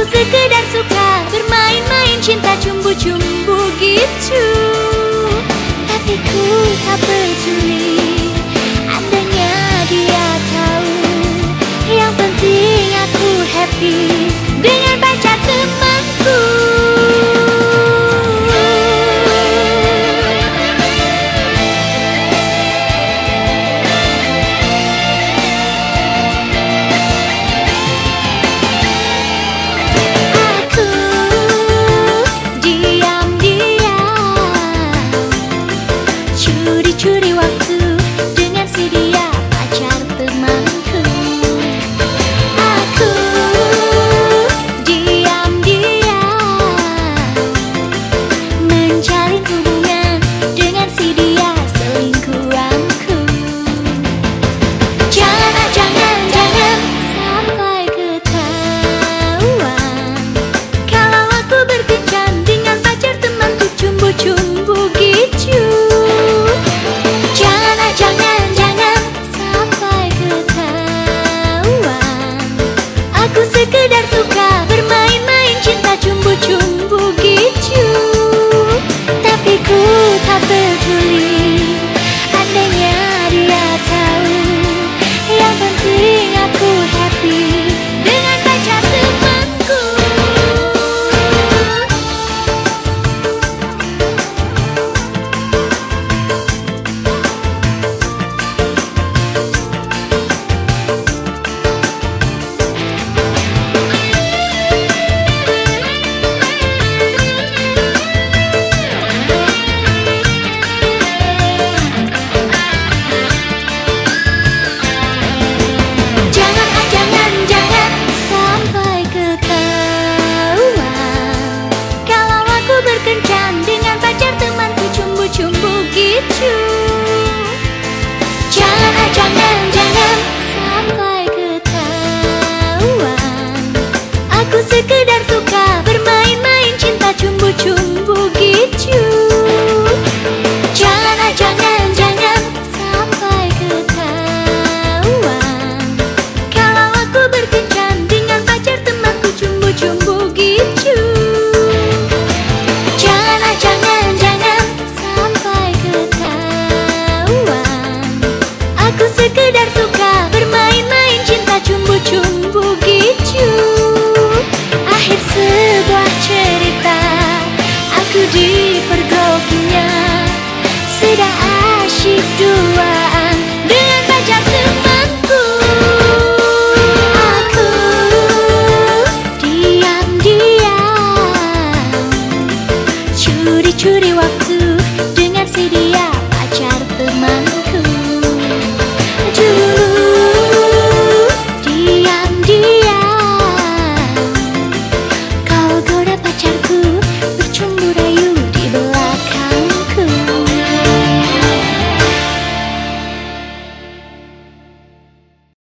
Aku sekedar suka bermain-main cinta cumbu-cumbu gitu. Tapi ku tak peduli. ku dicuri waktu dengan si dia. sekedar suka Bermain-main cinta cumbu-cumbu gitu. Akhir sebuah cerita Aku dipergokinya Sudah asyik duaan Dengan pajak temanku. Aku diam-diam Curi-curi waktu Dengan si dia pacar temanku.